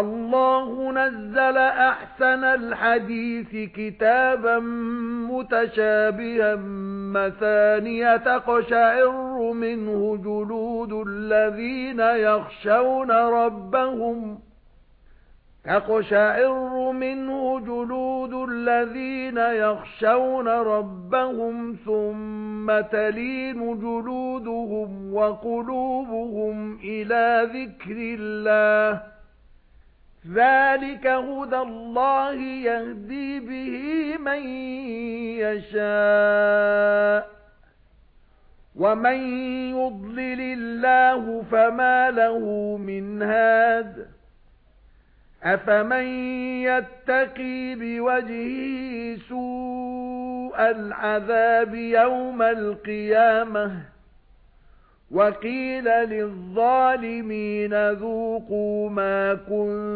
اللَّهُ نَزَّلَ أَحْسَنَ الْحَدِيثِ كِتَابًا مُتَشَابِهًا مَثَانِيَ تَقْشَعِرُّ مِنْهُ جُلُودُ الَّذِينَ يَخْشَوْنَ رَبَّهُمْ تَقْشَعِرُّ مِنْهُ جُلُودُ الَّذِينَ يَخْشَوْنَ رَبَّهُمْ ثُمَّ تَلِينُ جُلُودُهُمْ وَقُلُوبُهُمْ إِلَى ذِكْرِ اللَّهِ ذَلِكَ هُدَى اللَّهِ يَهْدِي بِهِ مَن يَشَاءُ وَمَن يُضْلِلِ اللَّهُ فَمَا لَهُ مِنْ هَادٍ أَفَمَن يَتَّقِي بِوَجْهِهِ سُوءَ الْعَذَابِ يَوْمَ الْقِيَامَةِ وَقِيلَ لِلظَّالِمِينَ ذُوقُوا مَا كُنتُمْ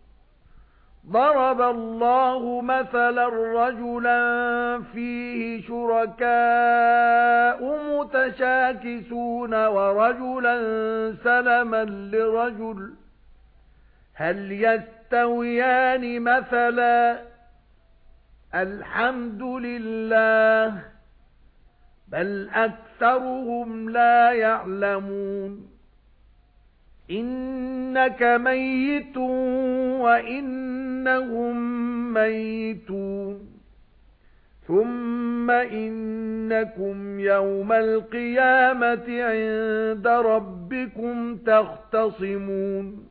ضَرَبَ اللَّهُ مَثَلًا رَجُلًا فِيهِ شُرَكَاءُ مُتَشَاكِسُونَ وَرَجُلًا سَلَمًا لِرَجُلٍ. هَلْ يَسْتَوِيَانِ مَثَلًا؟ الْحَمْدُ لِلَّهِ بَلْ أَكْثَرُهُمْ لَا يَعْلَمُونَ. إِنَّكَ مَيِّتٌ وَإِنَّهُم مَّيِّتُونَ. ثُمَّ إِنَّكُمْ يَوْمَ الْقِيَامَةِ عِندَ رَبِّكُمْ تَخْتَصِمُونَ.